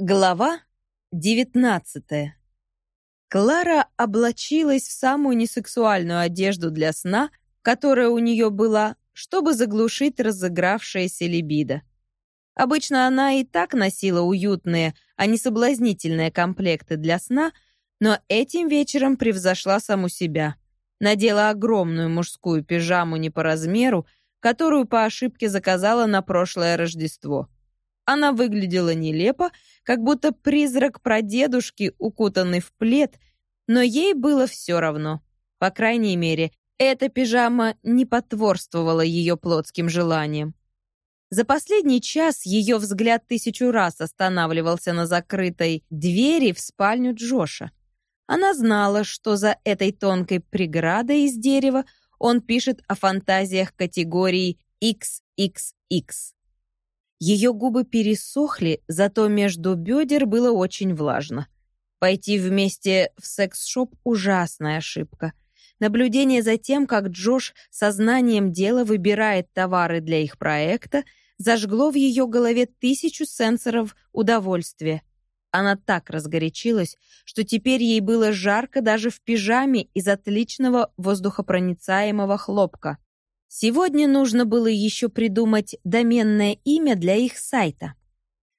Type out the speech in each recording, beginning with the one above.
Глава девятнадцатая. Клара облачилась в самую несексуальную одежду для сна, которая у нее была, чтобы заглушить разыгравшееся либидо. Обычно она и так носила уютные, а не соблазнительные комплекты для сна, но этим вечером превзошла саму себя. Надела огромную мужскую пижаму не по размеру, которую по ошибке заказала на прошлое Рождество. Она выглядела нелепо, как будто призрак прадедушки, укутанный в плед, но ей было все равно. По крайней мере, эта пижама не потворствовала ее плотским желаниям. За последний час ее взгляд тысячу раз останавливался на закрытой двери в спальню Джоша. Она знала, что за этой тонкой преградой из дерева он пишет о фантазиях категории XXX. Ее губы пересохли, зато между бедер было очень влажно. Пойти вместе в секс-шоп — ужасная ошибка. Наблюдение за тем, как Джош сознанием дела выбирает товары для их проекта, зажгло в ее голове тысячу сенсоров удовольствия. Она так разгорячилась, что теперь ей было жарко даже в пижаме из отличного воздухопроницаемого хлопка. Сегодня нужно было еще придумать доменное имя для их сайта.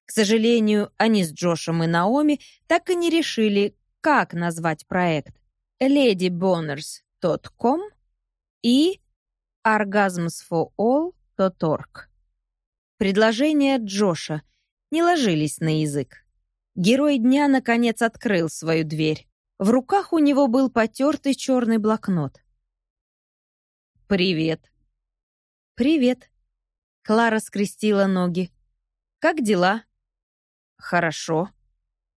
К сожалению, они с Джошем и Наоми так и не решили, как назвать проект. ladyboners.com и orgasmsforall.org. Предложения Джоша не ложились на язык. Герой дня, наконец, открыл свою дверь. В руках у него был потертый черный блокнот. «Привет», «Привет». Клара скрестила ноги. «Как дела?» «Хорошо».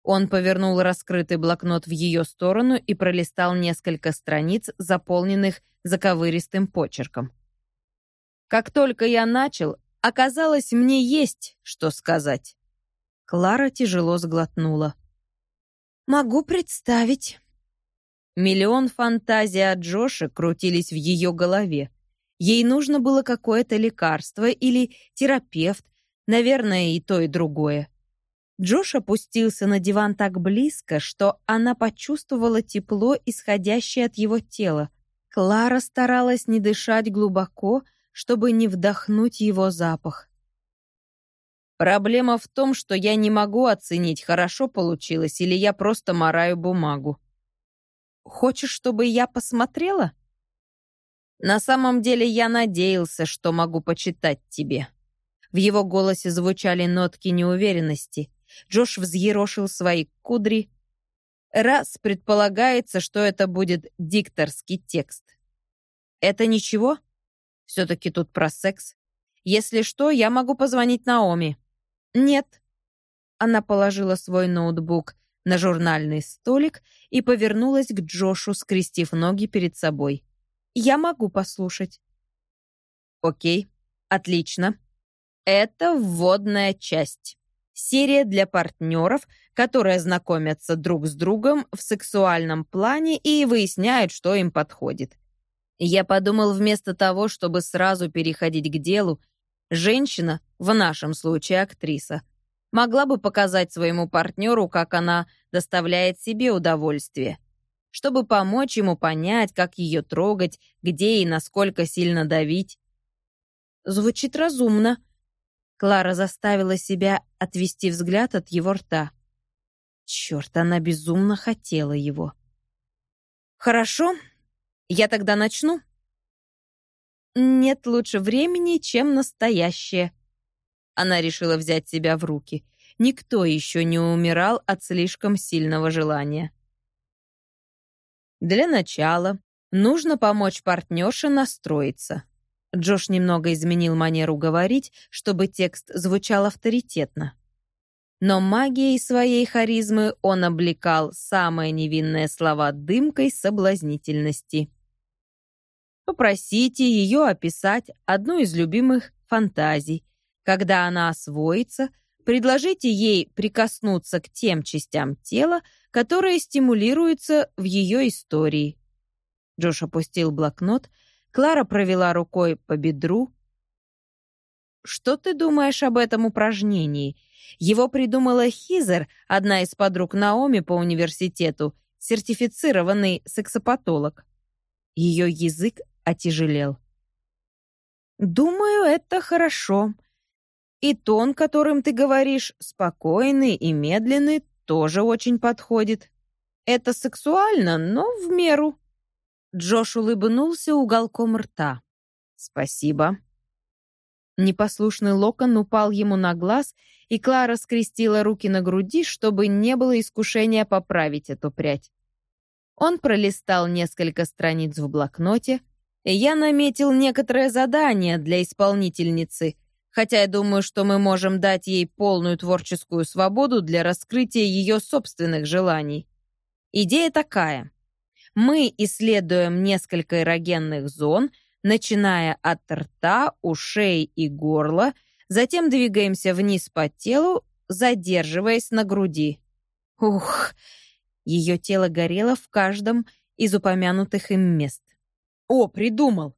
Он повернул раскрытый блокнот в ее сторону и пролистал несколько страниц, заполненных заковыристым почерком. «Как только я начал, оказалось, мне есть что сказать». Клара тяжело сглотнула. «Могу представить». Миллион фантазий о Джоше крутились в ее голове. Ей нужно было какое-то лекарство или терапевт, наверное, и то, и другое. Джош опустился на диван так близко, что она почувствовала тепло, исходящее от его тела. Клара старалась не дышать глубоко, чтобы не вдохнуть его запах. «Проблема в том, что я не могу оценить, хорошо получилось или я просто мораю бумагу». «Хочешь, чтобы я посмотрела?» На самом деле я надеялся, что могу почитать тебе». В его голосе звучали нотки неуверенности. Джош взъерошил свои кудри. Раз предполагается, что это будет дикторский текст. «Это ничего? Все-таки тут про секс. Если что, я могу позвонить Наоми». «Нет». Она положила свой ноутбук на журнальный столик и повернулась к Джошу, скрестив ноги перед собой. Я могу послушать. Окей, отлично. Это вводная часть. Серия для партнеров, которые знакомятся друг с другом в сексуальном плане и выясняют, что им подходит. Я подумал, вместо того, чтобы сразу переходить к делу, женщина, в нашем случае актриса, могла бы показать своему партнеру, как она доставляет себе удовольствие чтобы помочь ему понять, как ее трогать, где и насколько сильно давить. Звучит разумно. Клара заставила себя отвести взгляд от его рта. Черт, она безумно хотела его. Хорошо, я тогда начну. Нет лучше времени, чем настоящее. Она решила взять себя в руки. Никто еще не умирал от слишком сильного желания. Для начала нужно помочь партнерше настроиться. Джош немного изменил манеру говорить, чтобы текст звучал авторитетно. Но магией своей харизмы он облекал самые невинные слова дымкой соблазнительности. Попросите ее описать одну из любимых фантазий. Когда она освоится, предложите ей прикоснуться к тем частям тела, которые стимулируются в ее истории. Джош опустил блокнот, Клара провела рукой по бедру. что ты думаешь об этом упражнении? Его придумала Хизер, одна из подруг Наоми по университету, сертифицированный сексопатолог. Ее язык отяжелел. «Думаю, это хорошо. И тон, которым ты говоришь, спокойный и медленный, тоже очень подходит. Это сексуально, но в меру». Джош улыбнулся уголком рта. «Спасибо». Непослушный локон упал ему на глаз, и Клара скрестила руки на груди, чтобы не было искушения поправить эту прядь. Он пролистал несколько страниц в блокноте, я наметил некоторое задание для исполнительницы, хотя я думаю, что мы можем дать ей полную творческую свободу для раскрытия ее собственных желаний. Идея такая. Мы исследуем несколько эрогенных зон — начиная от рта, ушей и горла, затем двигаемся вниз по телу, задерживаясь на груди. Ух! Ее тело горело в каждом из упомянутых им мест. О, придумал!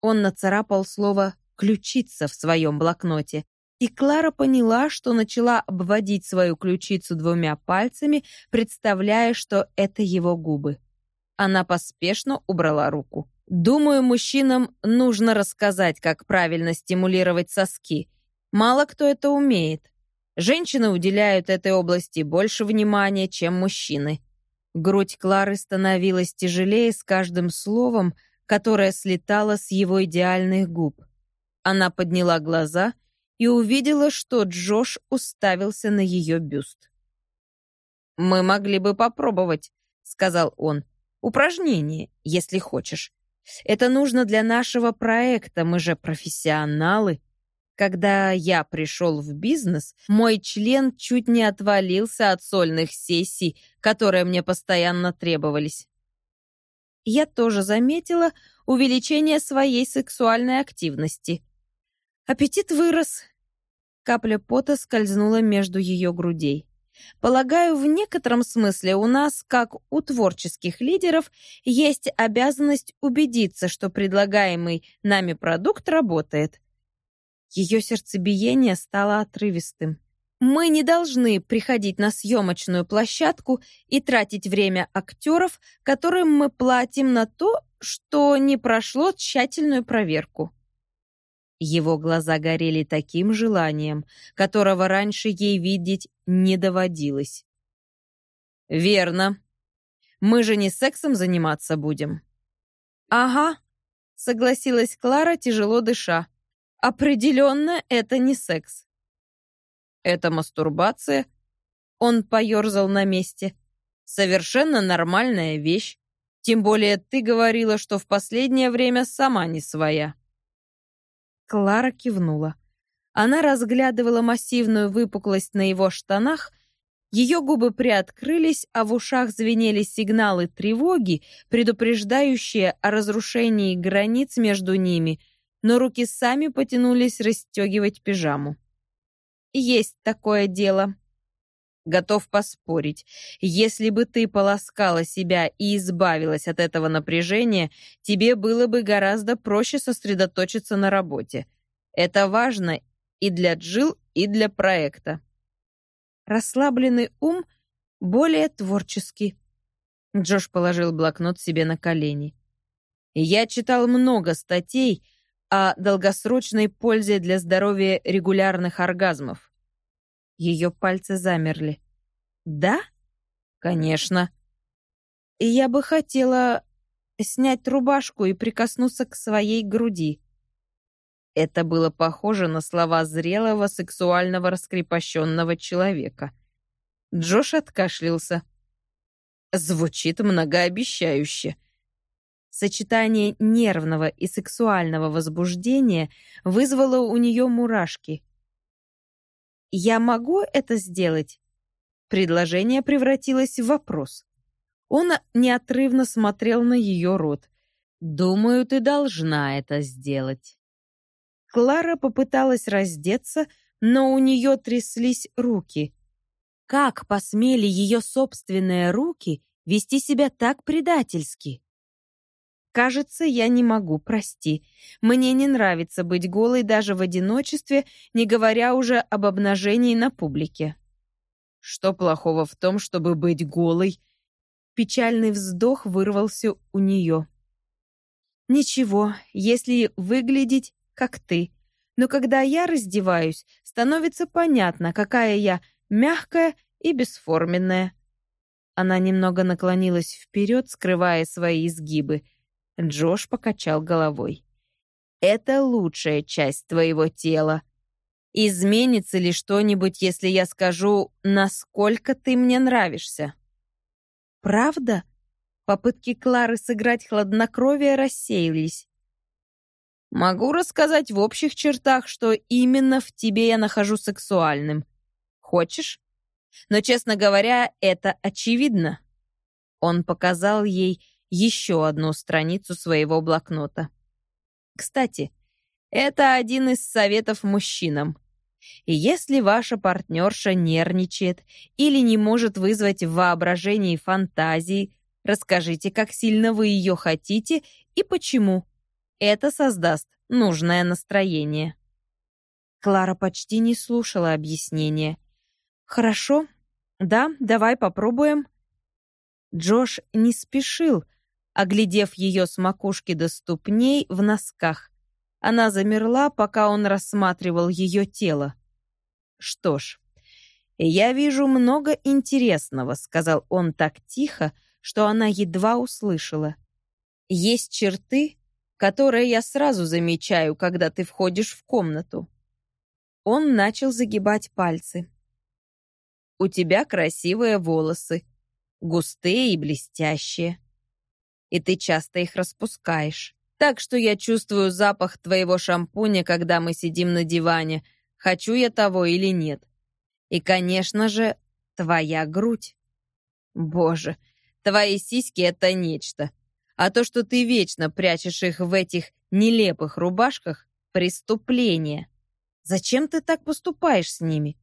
Он нацарапал слово «ключица» в своем блокноте, и Клара поняла, что начала обводить свою ключицу двумя пальцами, представляя, что это его губы. Она поспешно убрала руку. Думаю, мужчинам нужно рассказать, как правильно стимулировать соски. Мало кто это умеет. Женщины уделяют этой области больше внимания, чем мужчины. Грудь Клары становилась тяжелее с каждым словом, которое слетало с его идеальных губ. Она подняла глаза и увидела, что Джош уставился на ее бюст. «Мы могли бы попробовать», — сказал он. «Упражнение, если хочешь. Это нужно для нашего проекта, мы же профессионалы. Когда я пришел в бизнес, мой член чуть не отвалился от сольных сессий, которые мне постоянно требовались. Я тоже заметила увеличение своей сексуальной активности. Аппетит вырос. Капля пота скользнула между ее грудей. Полагаю, в некотором смысле у нас, как у творческих лидеров, есть обязанность убедиться, что предлагаемый нами продукт работает. Ее сердцебиение стало отрывистым. Мы не должны приходить на съемочную площадку и тратить время актеров, которым мы платим на то, что не прошло тщательную проверку. Его глаза горели таким желанием, которого раньше ей видеть не доводилось. «Верно. Мы же не сексом заниматься будем». «Ага», — согласилась Клара, тяжело дыша. «Определенно это не секс». «Это мастурбация?» Он поерзал на месте. «Совершенно нормальная вещь. Тем более ты говорила, что в последнее время сама не своя». Клара кивнула. Она разглядывала массивную выпуклость на его штанах, ее губы приоткрылись, а в ушах звенели сигналы тревоги, предупреждающие о разрушении границ между ними, но руки сами потянулись расстегивать пижаму. «Есть такое дело», Готов поспорить, если бы ты полоскала себя и избавилась от этого напряжения, тебе было бы гораздо проще сосредоточиться на работе. Это важно и для Джил, и для проекта. Расслабленный ум более творческий. Джош положил блокнот себе на колени. Я читал много статей о долгосрочной пользе для здоровья регулярных оргазмов. Ее пальцы замерли. «Да? Конечно. Я бы хотела снять рубашку и прикоснуться к своей груди». Это было похоже на слова зрелого сексуального раскрепощенного человека. Джош откашлялся. Звучит многообещающе. Сочетание нервного и сексуального возбуждения вызвало у нее мурашки. «Я могу это сделать?» Предложение превратилось в вопрос. Он неотрывно смотрел на ее рот. «Думаю, ты должна это сделать». Клара попыталась раздеться, но у нее тряслись руки. Как посмели ее собственные руки вести себя так предательски? Кажется, я не могу, прости. Мне не нравится быть голой даже в одиночестве, не говоря уже об обнажении на публике. Что плохого в том, чтобы быть голой? Печальный вздох вырвался у нее. Ничего, если выглядеть как ты. Но когда я раздеваюсь, становится понятно, какая я мягкая и бесформенная. Она немного наклонилась вперед, скрывая свои изгибы. Джош покачал головой. «Это лучшая часть твоего тела. Изменится ли что-нибудь, если я скажу, насколько ты мне нравишься?» «Правда?» Попытки Клары сыграть хладнокровие рассеялись. «Могу рассказать в общих чертах, что именно в тебе я нахожу сексуальным. Хочешь?» Но, честно говоря, это очевидно. Он показал ей еще одну страницу своего блокнота. Кстати, это один из советов мужчинам. Если ваша партнерша нервничает или не может вызвать в воображении фантазии, расскажите, как сильно вы ее хотите и почему. Это создаст нужное настроение. Клара почти не слушала объяснения. «Хорошо. Да, давай попробуем». Джош не спешил, оглядев ее с макушки до ступней в носках. Она замерла, пока он рассматривал ее тело. «Что ж, я вижу много интересного», — сказал он так тихо, что она едва услышала. «Есть черты, которые я сразу замечаю, когда ты входишь в комнату». Он начал загибать пальцы. У тебя красивые волосы, густые и блестящие. И ты часто их распускаешь. Так что я чувствую запах твоего шампуня, когда мы сидим на диване, хочу я того или нет. И, конечно же, твоя грудь. Боже, твои сиськи — это нечто. А то, что ты вечно прячешь их в этих нелепых рубашках — преступление. Зачем ты так поступаешь с ними?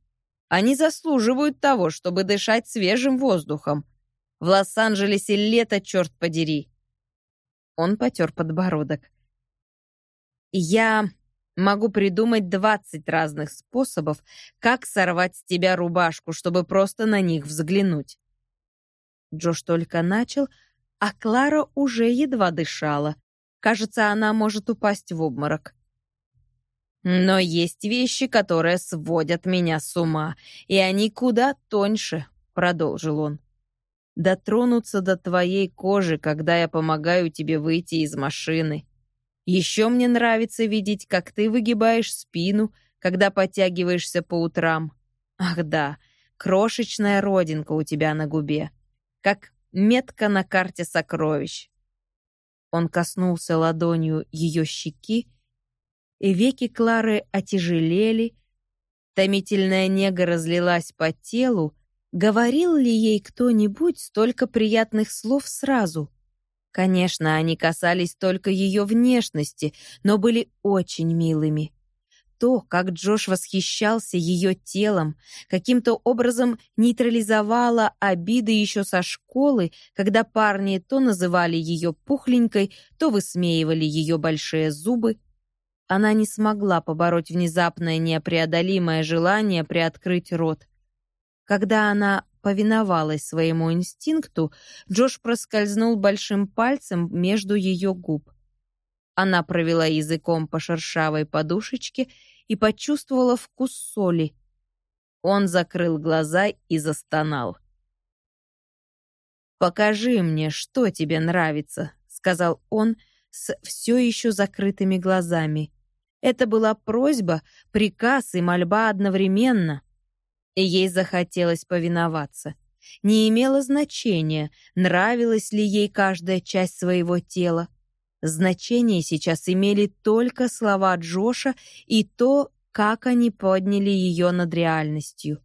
Они заслуживают того, чтобы дышать свежим воздухом. В Лос-Анджелесе лето, черт подери. Он потер подбородок. Я могу придумать двадцать разных способов, как сорвать с тебя рубашку, чтобы просто на них взглянуть. Джош только начал, а Клара уже едва дышала. Кажется, она может упасть в обморок. Но есть вещи, которые сводят меня с ума, и они куда тоньше, продолжил он. Дотронуться до твоей кожи, когда я помогаю тебе выйти из машины. Еще мне нравится видеть, как ты выгибаешь спину, когда подтягиваешься по утрам. Ах да, крошечная родинка у тебя на губе, как метка на карте сокровищ. Он коснулся ладонью ее щеки, и веки Клары отяжелели, томительная нега разлилась по телу, говорил ли ей кто-нибудь столько приятных слов сразу? Конечно, они касались только ее внешности, но были очень милыми. То, как Джош восхищался ее телом, каким-то образом нейтрализовала обиды еще со школы, когда парни то называли ее пухленькой, то высмеивали ее большие зубы, она не смогла побороть внезапное непреодолимое желание приоткрыть рот. Когда она повиновалась своему инстинкту, Джош проскользнул большим пальцем между ее губ. Она провела языком по шершавой подушечке и почувствовала вкус соли. Он закрыл глаза и застонал. «Покажи мне, что тебе нравится», — сказал он с все еще закрытыми глазами. Это была просьба, приказ и мольба одновременно. Ей захотелось повиноваться. Не имело значения, нравилась ли ей каждая часть своего тела. Значение сейчас имели только слова Джоша и то, как они подняли ее над реальностью.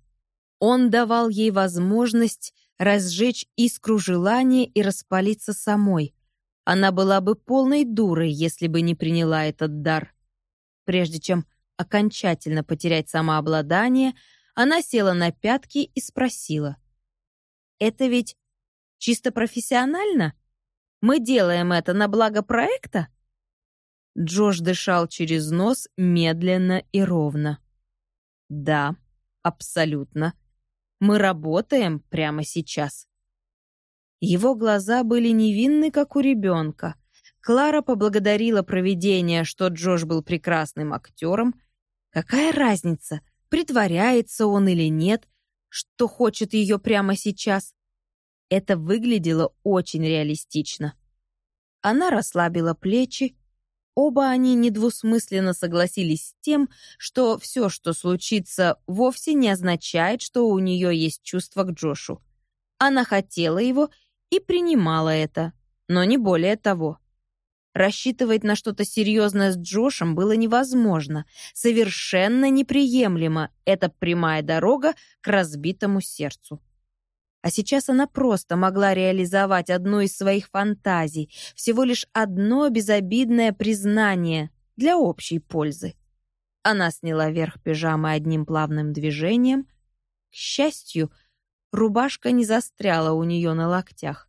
Он давал ей возможность разжечь искру желания и распалиться самой. Она была бы полной дурой, если бы не приняла этот дар. Прежде чем окончательно потерять самообладание, она села на пятки и спросила. «Это ведь чисто профессионально? Мы делаем это на благо проекта?» Джош дышал через нос медленно и ровно. «Да, абсолютно. Мы работаем прямо сейчас». Его глаза были невинны, как у ребенка. Клара поблагодарила провидение, что Джош был прекрасным актером. Какая разница, притворяется он или нет, что хочет ее прямо сейчас? Это выглядело очень реалистично. Она расслабила плечи. Оба они недвусмысленно согласились с тем, что все, что случится, вовсе не означает, что у нее есть чувство к Джошу. Она хотела его и принимала это, но не более того. Рассчитывать на что-то серьезное с Джошем было невозможно, совершенно неприемлемо. Это прямая дорога к разбитому сердцу. А сейчас она просто могла реализовать одну из своих фантазий, всего лишь одно безобидное признание для общей пользы. Она сняла верх пижамы одним плавным движением. К счастью, Рубашка не застряла у нее на локтях.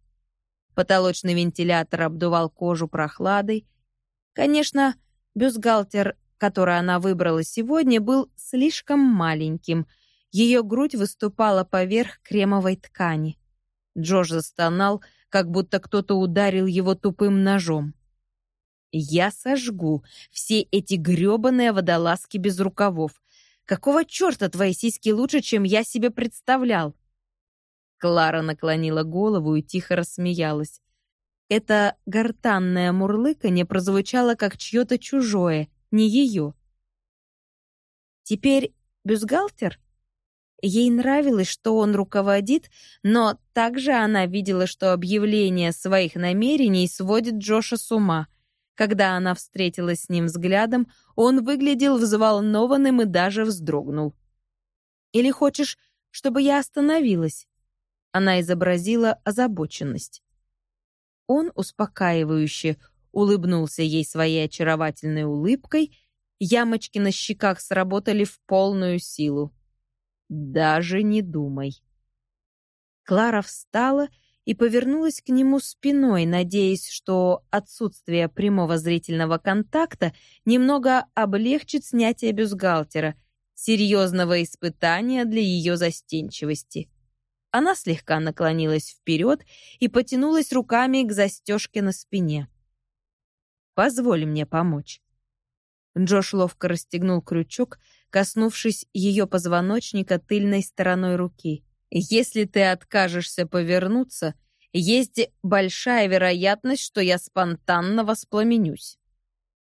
Потолочный вентилятор обдувал кожу прохладой. Конечно, бюстгальтер, который она выбрала сегодня, был слишком маленьким. Ее грудь выступала поверх кремовой ткани. Джош застонал, как будто кто-то ударил его тупым ножом. «Я сожгу все эти грёбаные водолазки без рукавов. Какого черта твои сиськи лучше, чем я себе представлял?» Клара наклонила голову и тихо рассмеялась. Это гортанное мурлыканье прозвучало как чье-то чужое, не ее. Теперь бюстгальтер? Ей нравилось, что он руководит, но также она видела, что объявление своих намерений сводит Джоша с ума. Когда она встретилась с ним взглядом, он выглядел взволнованным и даже вздрогнул. «Или хочешь, чтобы я остановилась?» Она изобразила озабоченность. Он успокаивающе улыбнулся ей своей очаровательной улыбкой, ямочки на щеках сработали в полную силу. «Даже не думай». Клара встала и повернулась к нему спиной, надеясь, что отсутствие прямого зрительного контакта немного облегчит снятие бюстгальтера, серьезного испытания для ее застенчивости. Она слегка наклонилась вперед и потянулась руками к застежке на спине. «Позволь мне помочь». Джош ловко расстегнул крючок, коснувшись ее позвоночника тыльной стороной руки. «Если ты откажешься повернуться, есть большая вероятность, что я спонтанно воспламенюсь».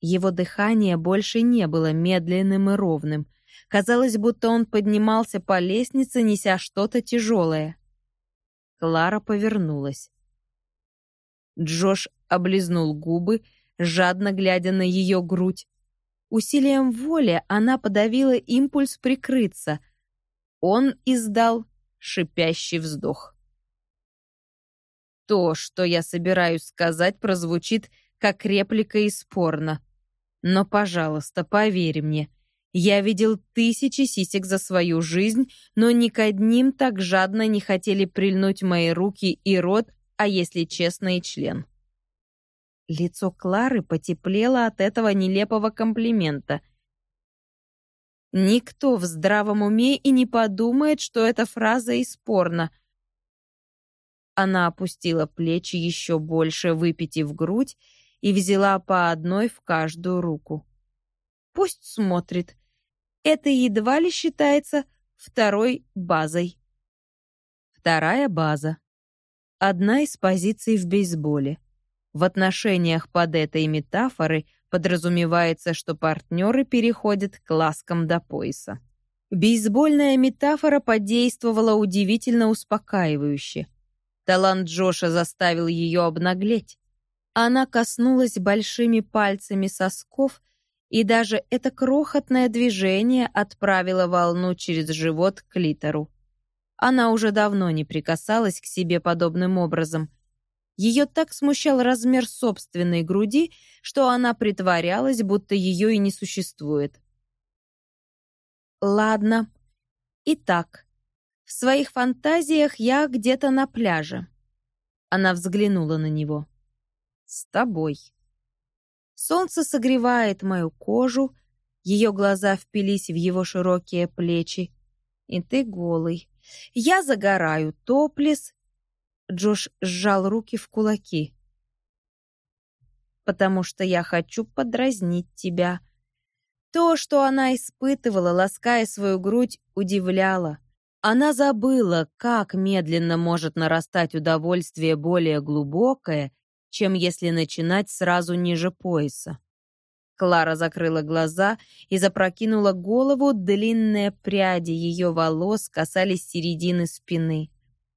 Его дыхание больше не было медленным и ровным. Казалось, будто он поднимался по лестнице, неся что-то тяжелое. Клара повернулась. Джош облизнул губы, жадно глядя на ее грудь. Усилием воли она подавила импульс прикрыться. Он издал шипящий вздох. То, что я собираюсь сказать, прозвучит как реплика из порно. Но, пожалуйста, поверь мне, я видел тысячи сисек за свою жизнь, но ни к одним так жадно не хотели прильнуть мои руки и рот, а если честно, и член. Лицо Клары потеплело от этого нелепого комплимента. Никто в здравом уме и не подумает, что эта фраза из порно. Она опустила плечи еще больше, выпитив грудь, и взяла по одной в каждую руку. Пусть смотрит, это едва ли считается второй базой. Вторая база. Одна из позиций в бейсболе. В отношениях под этой метафорой подразумевается, что партнеры переходят к ласкам до пояса. Бейсбольная метафора подействовала удивительно успокаивающе. Талант Джоша заставил ее обнаглеть. Она коснулась большими пальцами сосков и даже это крохотное движение отправило волну через живот к литеру. Она уже давно не прикасалась к себе подобным образом. Ее так смущал размер собственной груди, что она притворялась, будто ее и не существует. Ладно. Итак, в своих фантазиях я где-то на пляже. Она взглянула на него. С тобой. Солнце согревает мою кожу, ее глаза впились в его широкие плечи. И ты голый. Я загораю топлес. Джош сжал руки в кулаки. Потому что я хочу подразнить тебя. То, что она испытывала, лаская свою грудь, удивляло. Она забыла, как медленно может нарастать удовольствие более глубокое, чем если начинать сразу ниже пояса. Клара закрыла глаза и запрокинула голову, длинные пряди ее волос касались середины спины.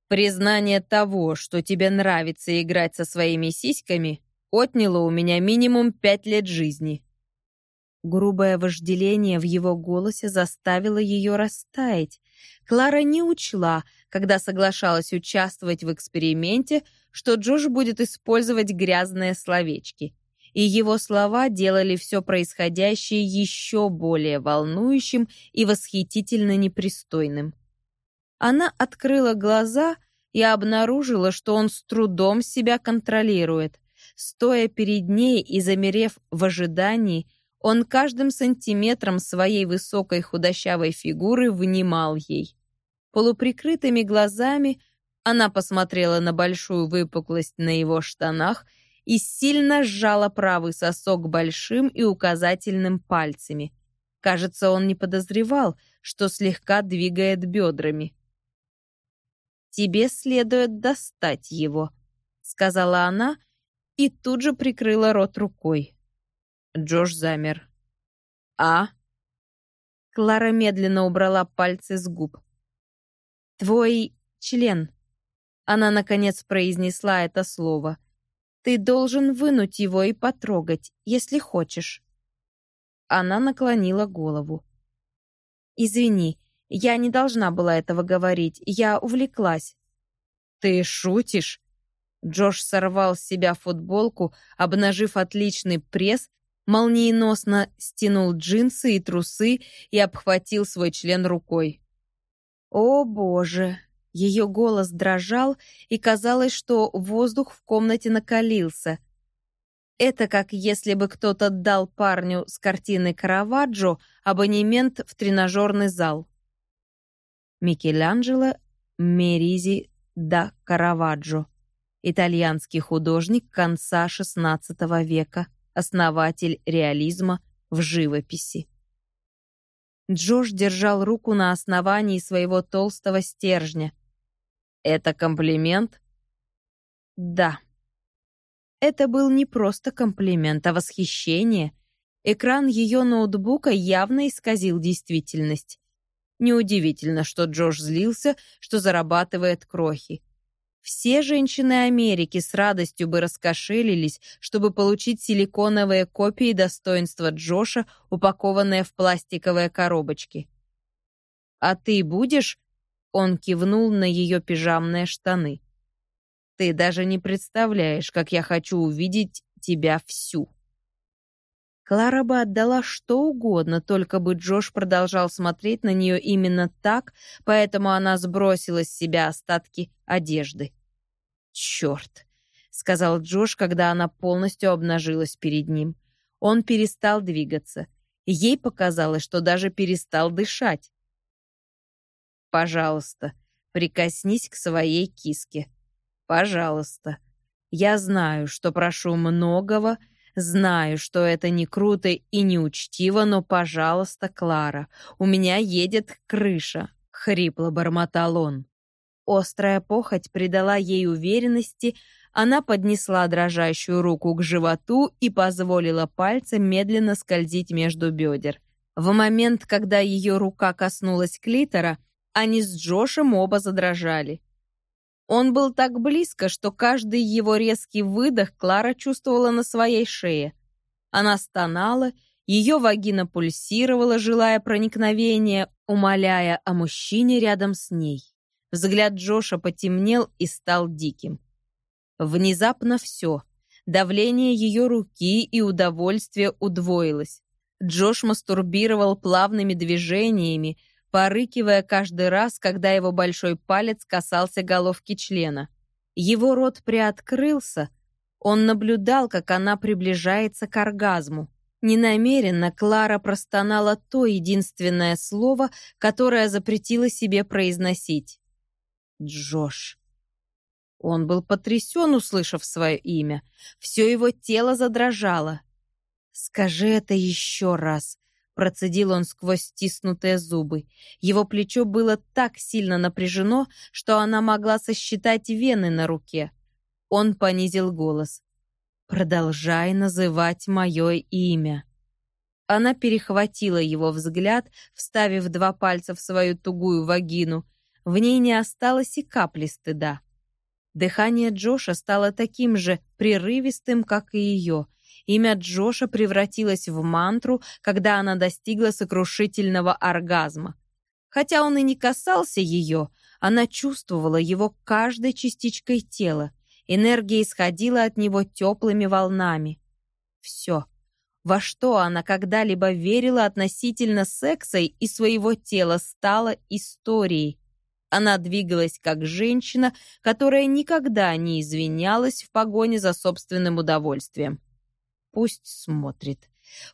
Признание того, что тебе нравится играть со своими сиськами, отняло у меня минимум пять лет жизни. Грубое вожделение в его голосе заставило ее растаять. Клара не учла, когда соглашалась участвовать в эксперименте, что Джош будет использовать грязные словечки. И его слова делали все происходящее еще более волнующим и восхитительно непристойным. Она открыла глаза и обнаружила, что он с трудом себя контролирует. Стоя перед ней и замерев в ожидании, он каждым сантиметром своей высокой худощавой фигуры внимал ей. Полуприкрытыми глазами она посмотрела на большую выпуклость на его штанах и сильно сжала правый сосок большим и указательным пальцами. Кажется, он не подозревал, что слегка двигает бедрами. «Тебе следует достать его», — сказала она и тут же прикрыла рот рукой. Джош замер. «А?» Клара медленно убрала пальцы с губ. «Твой член». Она, наконец, произнесла это слово. «Ты должен вынуть его и потрогать, если хочешь». Она наклонила голову. «Извини, я не должна была этого говорить, я увлеклась». «Ты шутишь?» Джош сорвал с себя футболку, обнажив отличный пресс, молниеносно стянул джинсы и трусы и обхватил свой член рукой. «О, Боже!» Ее голос дрожал, и казалось, что воздух в комнате накалился. Это как если бы кто-то дал парню с картины Караваджо абонемент в тренажерный зал. Микеланджело Меризи да Караваджо, итальянский художник конца XVI века основатель реализма в живописи. Джош держал руку на основании своего толстого стержня. «Это комплимент?» «Да». Это был не просто комплимент, а восхищение. Экран ее ноутбука явно исказил действительность. Неудивительно, что Джош злился, что зарабатывает крохи. Все женщины Америки с радостью бы раскошелились, чтобы получить силиконовые копии достоинства Джоша, упакованные в пластиковые коробочки. «А ты будешь?» — он кивнул на ее пижамные штаны. «Ты даже не представляешь, как я хочу увидеть тебя всю». Клара бы отдала что угодно, только бы Джош продолжал смотреть на нее именно так, поэтому она сбросила с себя остатки одежды. «Черт!» — сказал Джош, когда она полностью обнажилась перед ним. Он перестал двигаться. Ей показалось, что даже перестал дышать. «Пожалуйста, прикоснись к своей киске. Пожалуйста. Я знаю, что прошу многого, — Знаю, что это не круто и не учтиво, но, пожалуйста, Клара, у меня едет крыша», — хрипло бормотал он. Острая похоть придала ей уверенности, она поднесла дрожащую руку к животу и позволила пальцем медленно скользить между бедер. В момент, когда ее рука коснулась клитора, они с Джошем оба задрожали. Он был так близко, что каждый его резкий выдох Клара чувствовала на своей шее. Она стонала, ее вагина пульсировала, желая проникновения, умоляя о мужчине рядом с ней. Взгляд Джоша потемнел и стал диким. Внезапно все. Давление ее руки и удовольствие удвоилось. Джош мастурбировал плавными движениями, порыкивая каждый раз, когда его большой палец касался головки члена. Его рот приоткрылся, Он наблюдал, как она приближается к оргазму. Ненамеренно Клара простонала то единственное слово, которое запретила себе произносить. Джош. Он был потрясен, услышав свое имя. Все его тело задрожало. «Скажи это еще раз», — процедил он сквозь стиснутые зубы. Его плечо было так сильно напряжено, что она могла сосчитать вены на руке. Он понизил голос. «Продолжай называть мое имя». Она перехватила его взгляд, вставив два пальца в свою тугую вагину. В ней не осталось и капли стыда. Дыхание Джоша стало таким же прерывистым, как и ее. Имя Джоша превратилось в мантру, когда она достигла сокрушительного оргазма. Хотя он и не касался ее, она чувствовала его каждой частичкой тела. Энергия исходила от него теплыми волнами. Все. Во что она когда-либо верила относительно секса и своего тела стало историей. Она двигалась как женщина, которая никогда не извинялась в погоне за собственным удовольствием. Пусть смотрит.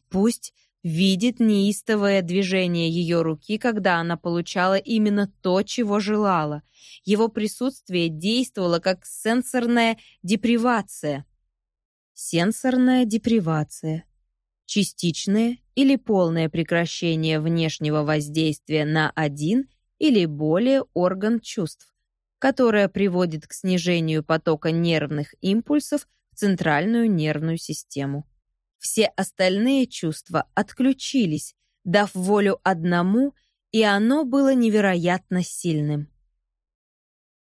Пусть видит неистовое движение ее руки, когда она получала именно то, чего желала. Его присутствие действовало как сенсорная депривация. Сенсорная депривация. Частичное или полное прекращение внешнего воздействия на один или более орган чувств, которое приводит к снижению потока нервных импульсов центральную нервную систему. Все остальные чувства отключились, дав волю одному, и оно было невероятно сильным.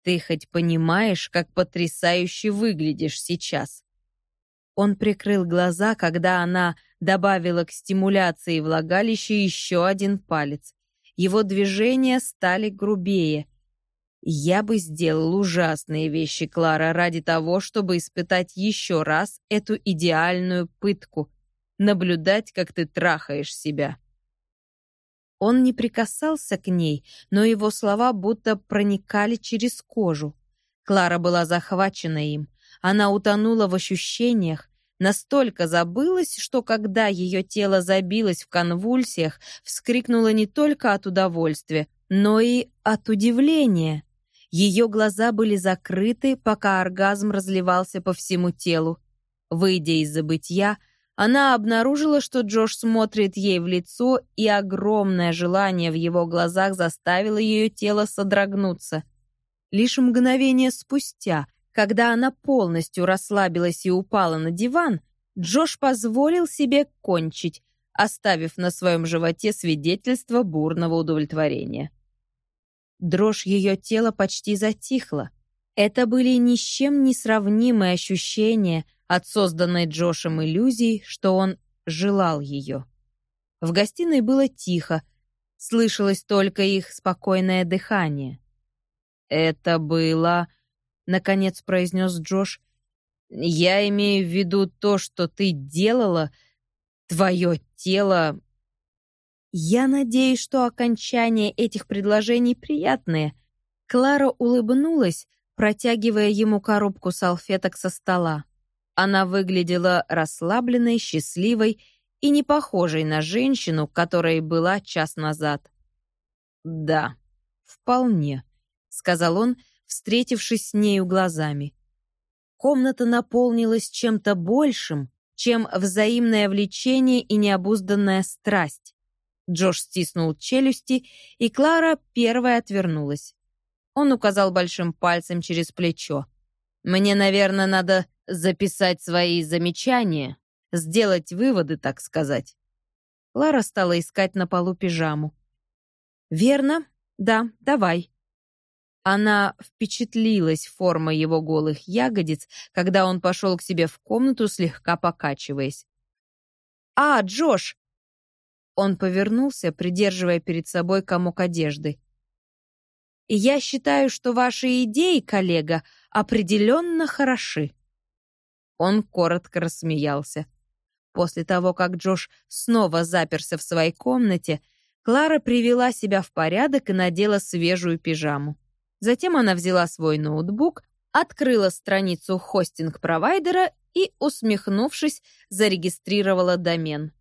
«Ты хоть понимаешь, как потрясающе выглядишь сейчас?» Он прикрыл глаза, когда она добавила к стимуляции влагалища еще один палец. Его движения стали грубее. Я бы сделал ужасные вещи, Клара, ради того, чтобы испытать еще раз эту идеальную пытку. Наблюдать, как ты трахаешь себя. Он не прикасался к ней, но его слова будто проникали через кожу. Клара была захвачена им. Она утонула в ощущениях, настолько забылась, что когда ее тело забилось в конвульсиях, вскрикнула не только от удовольствия, но и от удивления. Ее глаза были закрыты, пока оргазм разливался по всему телу. Выйдя из забытья, она обнаружила, что Джош смотрит ей в лицо, и огромное желание в его глазах заставило ее тело содрогнуться. Лишь мгновение спустя, когда она полностью расслабилась и упала на диван, Джош позволил себе кончить, оставив на своем животе свидетельство бурного удовлетворения. Дрожь ее тела почти затихла. Это были ни с чем не сравнимые ощущения от созданной Джошем иллюзии, что он желал ее. В гостиной было тихо, слышалось только их спокойное дыхание. «Это было...» — наконец произнес Джош. «Я имею в виду то, что ты делала, твое тело я надеюсь, что окончание этих предложений приятное. Клара улыбнулась, протягивая ему коробку салфеток со стола. Она выглядела расслабленной, счастливой и не похожей на женщину, которой была час назад. «Да, вполне», — сказал он, встретившись с нею глазами. Комната наполнилась чем-то большим, чем взаимное влечение и необузданная страсть. Джош стиснул челюсти, и Клара первая отвернулась. Он указал большим пальцем через плечо. «Мне, наверное, надо записать свои замечания, сделать выводы, так сказать». Клара стала искать на полу пижаму. «Верно. Да, давай». Она впечатлилась формой его голых ягодиц, когда он пошел к себе в комнату, слегка покачиваясь. «А, Джош, он повернулся, придерживая перед собой комок одежды. «Я считаю, что ваши идеи, коллега, определенно хороши». Он коротко рассмеялся. После того, как Джош снова заперся в своей комнате, Клара привела себя в порядок и надела свежую пижаму. Затем она взяла свой ноутбук, открыла страницу хостинг-провайдера и, усмехнувшись, зарегистрировала домен.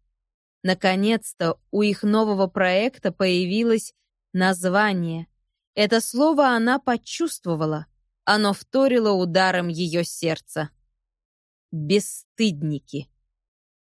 Наконец-то у их нового проекта появилось название. Это слово она почувствовала. Оно вторило ударом ее сердца. Бесстыдники.